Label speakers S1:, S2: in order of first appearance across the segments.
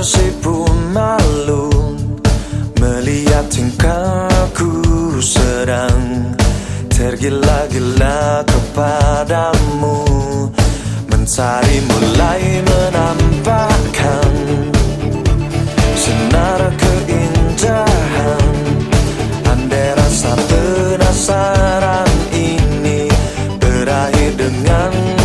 S1: tersipu malu Melihat tingkahku sedang. Tergila-gila kepadamu Mencari mulai menampakkan Senar keindahan. Andai rasa penasaran ini Berakhir dengan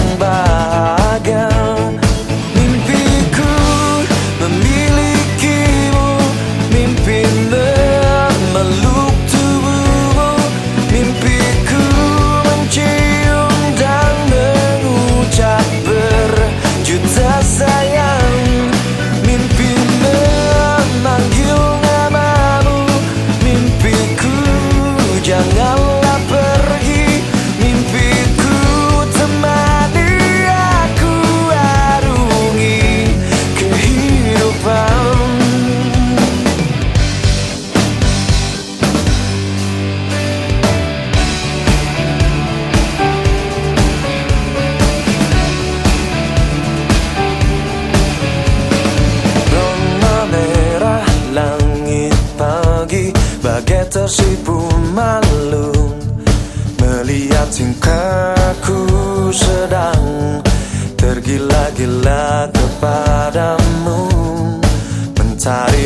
S1: tersipu malu Melihat tingkahku sedang Tergila-gila kepadamu Mencari